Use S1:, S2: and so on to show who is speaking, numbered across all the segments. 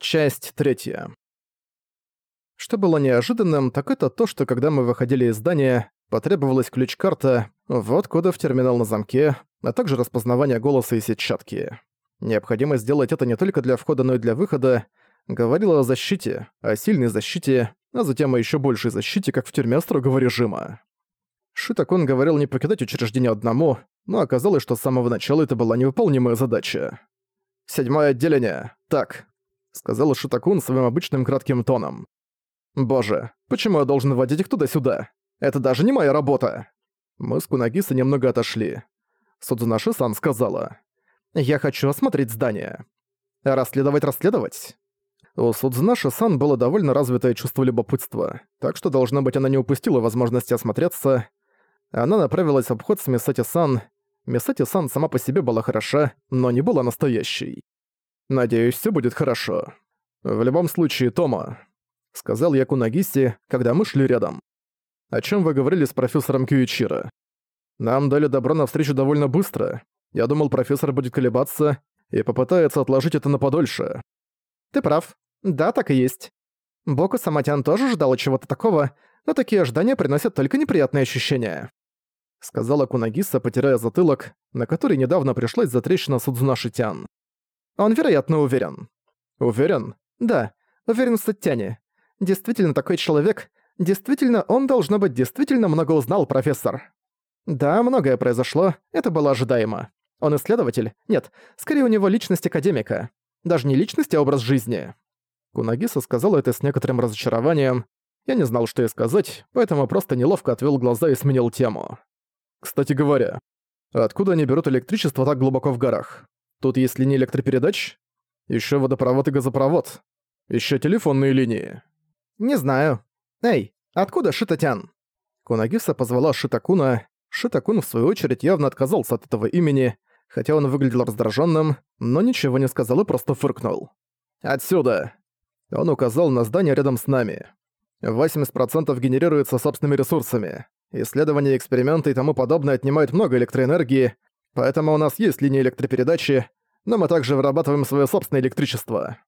S1: Часть третья. Что было неожиданным, так это то, что когда мы выходили из здания, потребовалась ключ-карта, вот коды в терминал на замке, а также распознавание голоса и сетчатки. Необходимо сделать это не только для входа, но и для выхода. Говорила о защите, о сильной защите, а затем о еще большей защите, как в тюрьме строгого режима. Шитакон говорил не покидать учреждение одному, но оказалось, что с самого начала это была невыполнимая задача. «Седьмое отделение. Так, — сказал Шитакун своим обычным кратким тоном. «Боже, почему я должен водить их туда-сюда? Это даже не моя работа!» Мы с Кунагиса немного отошли. Судзунаши-сан сказала. «Я хочу осмотреть здание». «Расследовать-расследовать?» У Судзунаши-сан было довольно развитое чувство любопытства, так что, должно быть, она не упустила возможности осмотреться. Она направилась в обход с Мисати-сан. Мисати-сан сама по себе была хороша, но не была настоящей. Надеюсь, все будет хорошо. В любом случае, Тома, сказал я Кунагиси, когда мы шли рядом. О чем вы говорили с профессором Кьюичиро? Нам дали добро на встречу довольно быстро. Я думал, профессор будет колебаться и попытается отложить это на подольше. Ты прав. Да, так и есть. Боку Саматян тоже ждала чего-то такого, но такие ожидания приносят только неприятные ощущения. Сказала Кунагиса, потирая затылок, на который недавно пришлась затрещина Судзунаши-тян. Он, вероятно, уверен. Уверен? Да, уверен в Саттяне. Действительно такой человек. Действительно, он, должно быть, действительно много узнал, профессор. Да, многое произошло, это было ожидаемо. Он исследователь? Нет, скорее у него личность академика. Даже не личность, а образ жизни. Кунагиса сказала это с некоторым разочарованием. Я не знал, что ей сказать, поэтому просто неловко отвел глаза и сменил тему. Кстати говоря, откуда они берут электричество так глубоко в горах? Тут есть линии электропередач, еще водопровод и газопровод, еще телефонные линии. Не знаю. Эй, откуда Шитатян? Кунагиса позвала Шитакуна. Шитакун, в свою очередь, явно отказался от этого имени, хотя он выглядел раздраженным, но ничего не сказал и просто фыркнул. «Отсюда!» Он указал на здание рядом с нами. 80% генерируется собственными ресурсами. Исследования, эксперименты и тому подобное отнимают много электроэнергии, Поэтому у нас есть линии электропередачи, но мы также вырабатываем свое собственное электричество.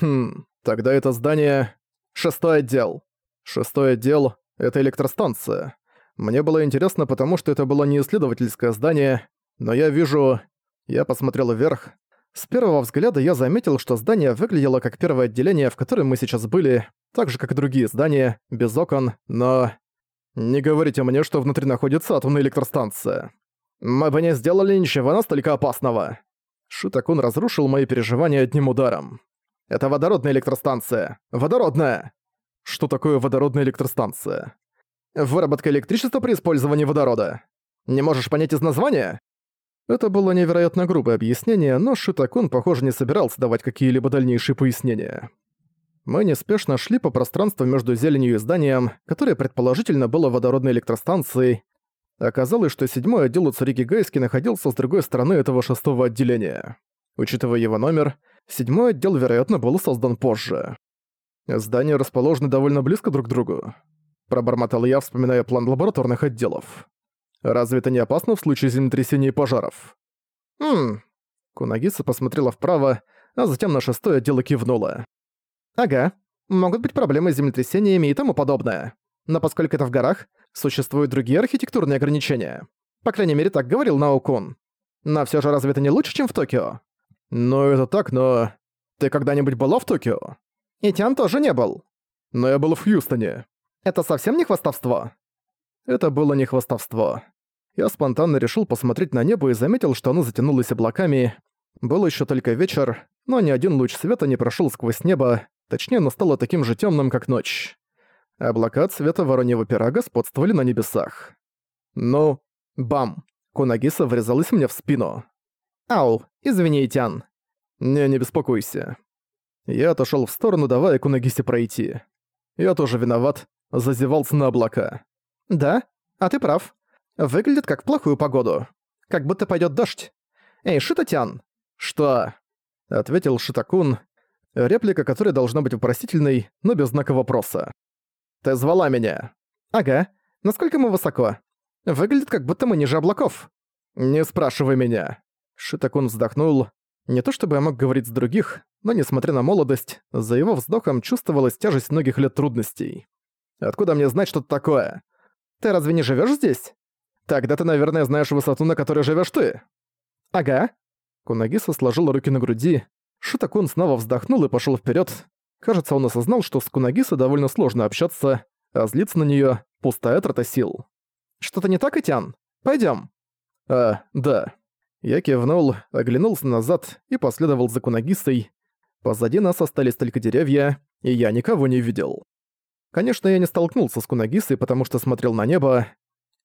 S1: Хм, тогда это здание... Шестой отдел. Шестой отдел — это электростанция. Мне было интересно, потому что это было не исследовательское здание, но я вижу... Я посмотрел вверх. С первого взгляда я заметил, что здание выглядело как первое отделение, в котором мы сейчас были, так же, как и другие здания, без окон, но... Не говорите мне, что внутри находится атомная электростанция. Мы бы не сделали ничего настолько опасного. Шитакун разрушил мои переживания одним ударом. Это водородная электростанция. Водородная! Что такое водородная электростанция? Выработка электричества при использовании водорода. Не можешь понять из названия? Это было невероятно грубое объяснение, но Шитакун, похоже, не собирался давать какие-либо дальнейшие пояснения. Мы неспешно шли по пространству между зеленью и зданием, которое предположительно было водородной электростанцией, Оказалось, что седьмой отдел у Цариги Гайски находился с другой стороны этого шестого отделения. Учитывая его номер, седьмой отдел, вероятно, был создан позже. Здания расположены довольно близко друг к другу. Пробормотал я, вспоминая план лабораторных отделов. Разве это не опасно в случае землетрясений и пожаров? Хм. Кунагиса посмотрела вправо, а затем на шестой отдел кивнула. Ага. Могут быть проблемы с землетрясениями и тому подобное. Но поскольку это в горах, существуют другие архитектурные ограничения. По крайней мере, так говорил Наукун. Но все же разве это не лучше, чем в Токио? Ну, это так, но... Ты когда-нибудь была в Токио? И Тян тоже не был. Но я был в Хьюстоне. Это совсем не хвастовство? Это было не хвастовство. Я спонтанно решил посмотреть на небо и заметил, что оно затянулось облаками. Был еще только вечер, но ни один луч света не прошел сквозь небо, точнее, оно стало таким же темным, как ночь. Облака цвета вороньего пера господствовали на небесах. Ну, бам! Кунагиса врезалась мне в спину. «Ау, извини, Тян». «Не, не беспокойся». Я отошёл в сторону, давая Кунагисе пройти. Я тоже виноват, зазевался на облака. «Да? А ты прав. Выглядит как плохую погоду. Как будто пойдёт дождь. Эй, Шитатян!» «Что?» — ответил Шитакун, реплика которой должна быть вопросительной, но без знака вопроса. «Ты звала меня?» «Ага. Насколько мы высоко? Выглядит, как будто мы ниже облаков». «Не спрашивай меня». Шитакун вздохнул. Не то чтобы я мог говорить с других, но несмотря на молодость, за его вздохом чувствовалась тяжесть многих лет трудностей. «Откуда мне знать что-то такое? Ты разве не живешь здесь? Тогда ты, наверное, знаешь высоту, на которой живешь ты». «Ага». Кунагиса сложил руки на груди. Шитакун снова вздохнул и пошел вперед. Кажется, он осознал, что с Кунагисой довольно сложно общаться, а злиться на нее пустая трата сил. «Что-то не так, Этян? Пойдем. «А, да». Я кивнул, оглянулся назад и последовал за Кунагисой. Позади нас остались только деревья, и я никого не видел. Конечно, я не столкнулся с Кунагисой, потому что смотрел на небо.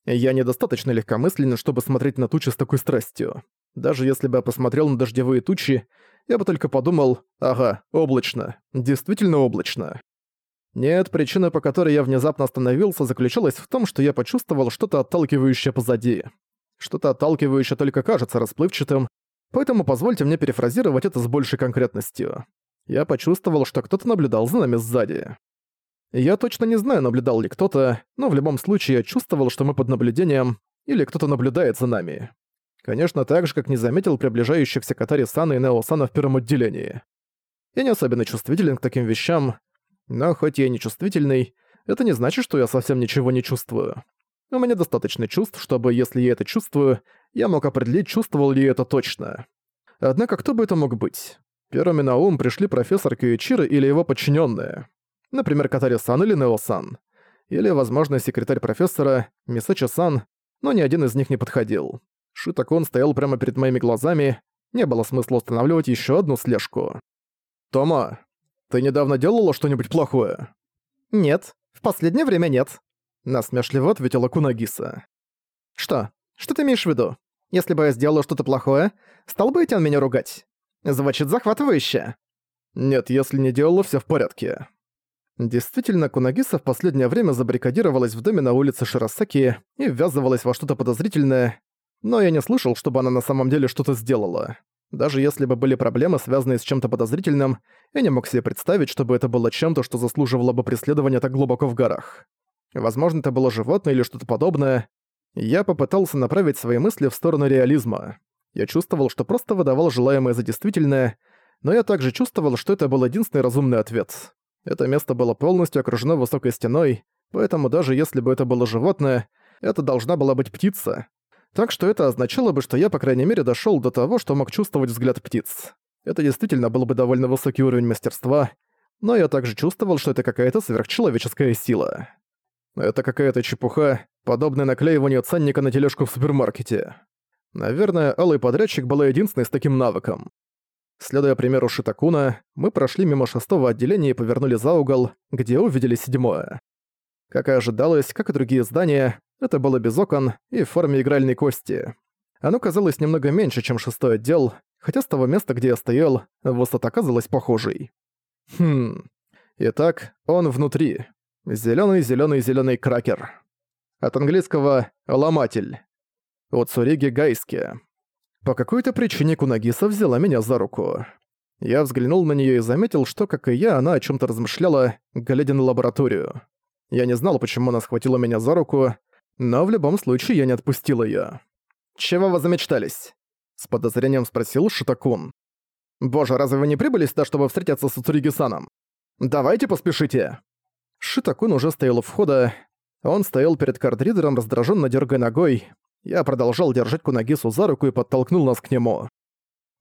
S1: Я недостаточно легкомысленен, чтобы смотреть на тучи с такой страстью. Даже если бы я посмотрел на дождевые тучи, я бы только подумал, ага, облачно, действительно облачно. Нет, причина, по которой я внезапно остановился, заключалась в том, что я почувствовал что-то отталкивающее позади. Что-то отталкивающее только кажется расплывчатым, поэтому позвольте мне перефразировать это с большей конкретностью. Я почувствовал, что кто-то наблюдал за нами сзади. Я точно не знаю, наблюдал ли кто-то, но в любом случае я чувствовал, что мы под наблюдением, или кто-то наблюдает за нами. Конечно, так же, как не заметил приближающихся Катари Сана и Нео Сана в первом отделении. Я не особенно чувствителен к таким вещам, но хоть я и не чувствительный, это не значит, что я совсем ничего не чувствую. У меня достаточно чувств, чтобы, если я это чувствую, я мог определить, чувствовал ли я это точно. Однако кто бы это мог быть? Первыми на ум пришли профессор Кьюичиро или его подчиненные. Например, Катари-сан или Нео-сан. Или, возможно, секретарь профессора, Мисачи-сан, но ни один из них не подходил. Шитакон стоял прямо перед моими глазами, не было смысла устанавливать еще одну слежку. «Тома, ты недавно делала что-нибудь плохое?» «Нет, в последнее время нет», — насмешливо ответила Кунагиса. «Что? Что ты имеешь в виду? Если бы я сделала что-то плохое, стал бы Этян меня ругать? Звучит захватывающе». «Нет, если не делала, все в порядке». Действительно, Кунагиса в последнее время забаррикадировалась в доме на улице Широсаки и ввязывалась во что-то подозрительное, но я не слышал, чтобы она на самом деле что-то сделала. Даже если бы были проблемы, связанные с чем-то подозрительным, я не мог себе представить, чтобы это было чем-то, что заслуживало бы преследования так глубоко в горах. Возможно, это было животное или что-то подобное. Я попытался направить свои мысли в сторону реализма. Я чувствовал, что просто выдавал желаемое за действительное, но я также чувствовал, что это был единственный разумный ответ. Это место было полностью окружено высокой стеной, поэтому даже если бы это было животное, это должна была быть птица, так что это означало бы, что я, по крайней мере, дошёл до того, что мог чувствовать взгляд птиц. Это действительно был бы довольно высокий уровень мастерства, но я также чувствовал, что это какая-то сверхчеловеческая сила. Это какая-то чепуха, подобная наклеиванию ценника на тележку в супермаркете. Наверное, Алый Подрядчик была единственной с таким навыком. Следуя примеру Шитакуна, мы прошли мимо шестого отделения и повернули за угол, где увидели седьмое. Как и ожидалось, как и другие здания, это было без окон и в форме игральной кости. Оно казалось немного меньше, чем шестой отдел, хотя с того места, где я стоял, высота казалась похожей. Хм. Итак, он внутри. Зелёный, зелёный, зелёный кракер. От английского «ломатель». Уцуриги Гайски. По какой-то причине Кунагиса взяла меня за руку. Я взглянул на неё и заметил, что, как и я, она о чём-то размышляла, глядя на лабораторию. Я не знал, почему она схватила меня за руку, но в любом случае я не отпустил её. «Чего вы замечтались?» — с подозрением спросил Шитакун. «Боже, разве вы не прибыли сюда, чтобы встретиться с Уцуриги-саном? Давайте поспешите!» Шитакун уже стоял у входа. Он стоял перед кардридером, раздражённо дёргая ногой. Я продолжал держать Кунагису за руку и подтолкнул нас к нему.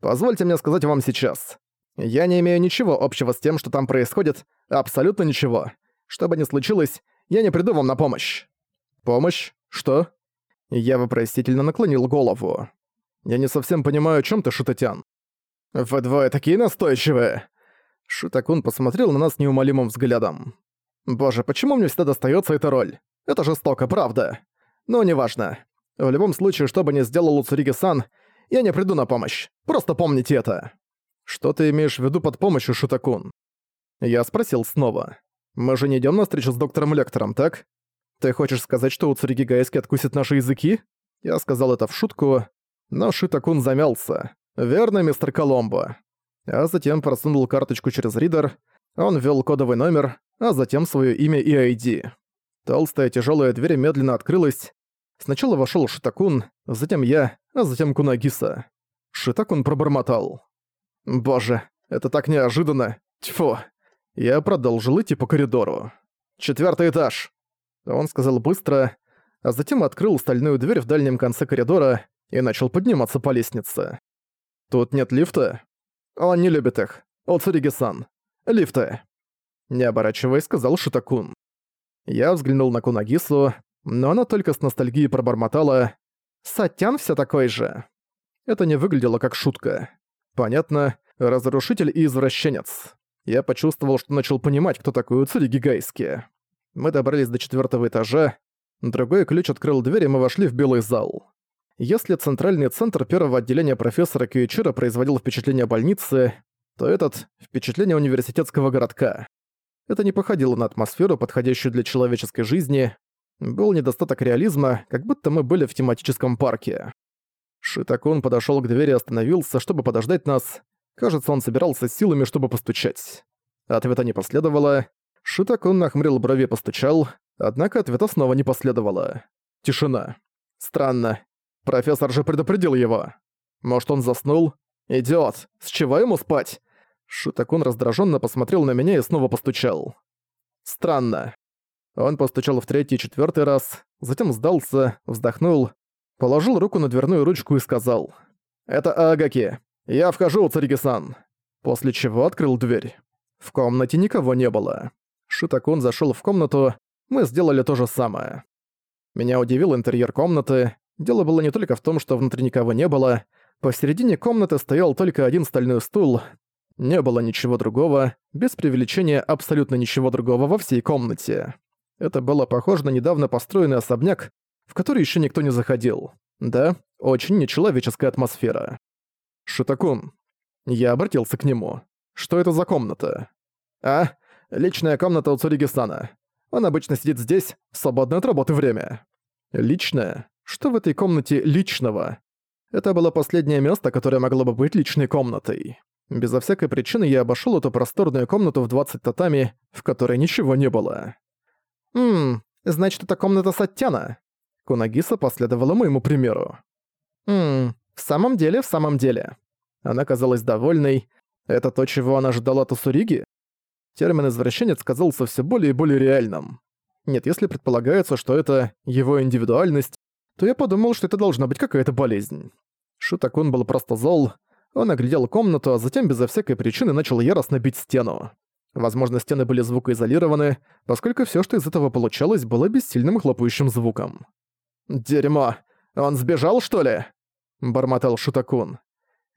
S1: «Позвольте мне сказать вам сейчас. Я не имею ничего общего с тем, что там происходит, абсолютно ничего. Что бы ни случилось, я не приду вам на помощь». «Помощь? Что?» Я вопросительно наклонил голову. «Я не совсем понимаю, о чём ты, Шутатян». «Вы двое такие настойчивые!» Шутакун посмотрел на нас неумолимым взглядом. «Боже, почему мне всегда достаётся эта роль? Это жестоко, правда. Но неважно. В любом случае, что бы ни сделал Уцуриги-сан, я не приду на помощь. Просто помните это». «Что ты имеешь в виду под помощью, Шутакун?» Я спросил снова. «Мы же не идём на встречу с доктором Лектором, так?» «Ты хочешь сказать, что у Цуриги Гаэски откусит наши языки?» Я сказал это в шутку, но Шитакун замялся. «Верно, мистер Коломбо». А затем просунул карточку через ридер, он ввел кодовый номер, а затем свое имя и ID. Толстая тяжелая дверь медленно открылась. Сначала вошел Шитакун, затем я, а затем Кунагиса. Шитакун пробормотал. «Боже, Это так неожиданно. Тьфу. Я продолжил идти по коридору. Четвертый этаж. Он сказал быстро, а затем открыл стальную дверь в дальнем конце коридора и начал подниматься по лестнице. Тут нет лифта? Он не любит их. Оцуриги-сан. Лифты. Не оборачиваясь, сказал Шитакун. Я взглянул на Кунагису, но она только с ностальгией пробормотала «Сатян всё такой же». Это не выглядело как шутка. Понятно, разрушитель и извращенец. Я почувствовал, что начал понимать, кто такой Уцури Гайски. Мы добрались до четвертого этажа, другой ключ открыл дверь, и мы вошли в белый зал. Если центральный центр первого отделения профессора Кьюичира производил впечатление больницы, то этот — впечатление университетского городка. Это не походило на атмосферу, подходящую для человеческой жизни. Был недостаток реализма, как будто мы были в тематическом парке. Шитакун подошёл к двери и остановился, чтобы подождать нас. Кажется, он собирался силами, чтобы постучать. Ответа не последовало. Шитакун нахмурил брови постучал, однако ответа снова не последовало. Тишина. Странно. Профессор же предупредил его. Может, он заснул? Идиот. С чего ему спать? Шитакун раздраженно посмотрел на меня и снова постучал. Странно. Он постучал в третий и четвертый раз, затем сдался, вздохнул положил руку на дверную ручку и сказал «Это Агаки. Я вхожу, Цариги-сан». После чего открыл дверь. В комнате никого не было. Шитакун зашел в комнату, мы сделали то же самое. Меня удивил интерьер комнаты. Дело было не только в том, что внутри никого не было. Посередине комнаты стоял только один стальной стул. Не было ничего другого, без преувеличения абсолютно ничего другого во всей комнате. Это было похоже на недавно построенный особняк, в который еще никто не заходил. Да, очень нечеловеческая атмосфера. Шитакун. Я обратился к нему. Что это за комната? А, личная комната у Цуриги-сана. Он обычно сидит здесь, свободное от работы время. Личное? Что в этой комнате личного? Это было последнее место, которое могло бы быть личной комнатой. Безо всякой причины я обошёл эту просторную комнату в 20 татами, в которой ничего не было. «Ммм, значит, это комната Саттяна. Кунагиса последовала моему примеру. «Ммм, в самом деле, в самом деле». Она казалась довольной. Это то, чего она ожидала от Усуриги? Термин «извращенец» казался все более и более реальным. Нет, если предполагается, что это его индивидуальность, то я подумал, что это должна быть какая-то болезнь. Шутакун был просто зол. Он оглядел комнату, а затем безо всякой причины начал яростно бить стену. Возможно, стены были звукоизолированы, поскольку все, что из этого получалось, было бессильным хлопающим звуком. «Дерьмо! Он сбежал, что ли?» — бормотал Шутакун.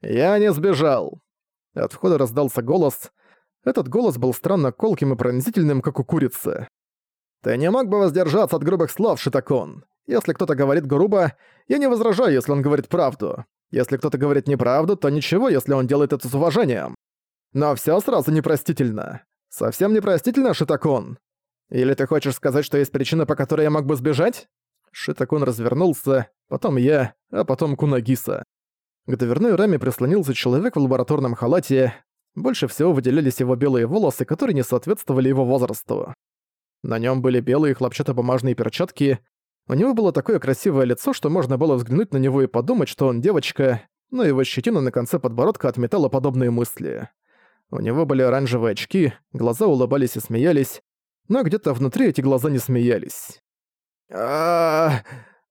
S1: «Я не сбежал!» От входа раздался голос. Этот голос был странно колким и пронзительным, как у курицы. «Ты не мог бы воздержаться от грубых слов, Шитакун? Если кто-то говорит грубо, я не возражаю, если он говорит правду. Если кто-то говорит неправду, то ничего, если он делает это с уважением. Но всё сразу непростительно. Совсем непростительно, Шитакун? Или ты хочешь сказать, что есть причина, по которой я мог бы сбежать? Шитакун развернулся, потом я, а потом Кунагиса. К дверной раме прислонился человек в лабораторном халате. Больше всего выделялись его белые волосы, которые не соответствовали его возрасту. На нем были белые хлопчатобумажные перчатки. У него было такое красивое лицо, что можно было взглянуть на него и подумать, что он девочка, но его щетина на конце подбородка отметала подобные мысли. У него были оранжевые очки, глаза улыбались и смеялись, но где-то внутри эти глаза не смеялись а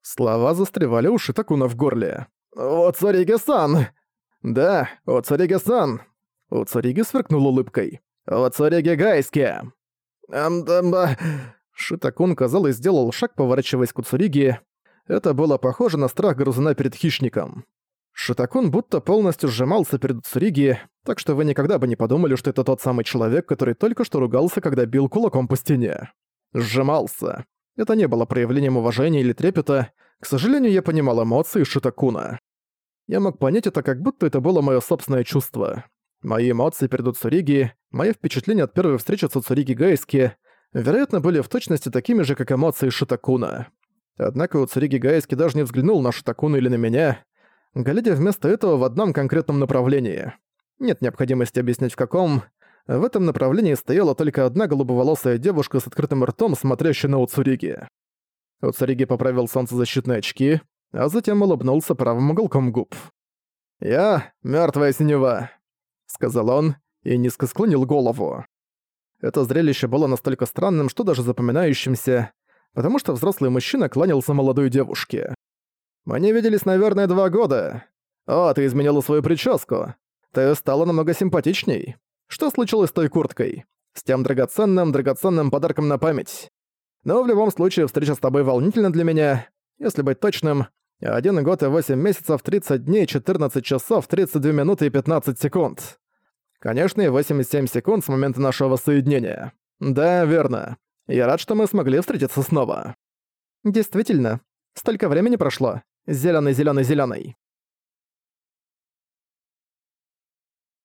S1: Слова застревали у Шитакуна в горле. «Оцариги-сан!» «Да, Оцариги-сан!» Оцариги сверкнул улыбкой. «Оцариги Гайски!» «Амдамба...» Шитакун, казалось, сделал шаг, поворачиваясь к Уцуриги. Это было похоже на страх грызуна перед хищником. Шитакун будто полностью сжимался перед Уцуриги, так что вы никогда бы не подумали, что это тот самый человек, который только что ругался, когда бил кулаком по стене. Сжимался. Это не было проявлением уважения или трепета. К сожалению, я понимал эмоции Шитакуна. Я мог понять это, как будто это было мое собственное чувство. Мои эмоции перед Уцуриги, мои впечатления от первой встречи с Уцуриги Гайски, вероятно, были в точности такими же, как эмоции Шитакуна. Однако Уцуриги Гайски даже не взглянул на Шитакуна или на меня, глядя вместо этого в одном конкретном направлении. Нет необходимости объяснять в каком, в этом направлении стояла только одна голубоволосая девушка с открытым ртом, смотрящая на Уцуриги. Уцуриги поправил солнцезащитные очки, а затем улыбнулся правым уголком губ. «Я — мёртвая синева», — сказал он, и низко склонил голову. Это зрелище было настолько странным, что даже запоминающимся, потому что взрослый мужчина кланялся молодой девушке. «Мы не виделись, наверное, два года. О, ты изменила свою прическу. Ты стала намного симпатичней. Что случилось с той курткой? С тем драгоценным, драгоценным подарком на память. Но в любом случае встреча с тобой волнительна для меня. Если быть точным, один год и восемь месяцев, 30 дней, 14 часов, 32 минуты и 15 секунд. Конечно, и 87 секунд с момента нашего соединения. Да, верно. Я рад, что мы смогли встретиться снова. Действительно, столько времени прошло. Зелёный, зелёный, зелёный.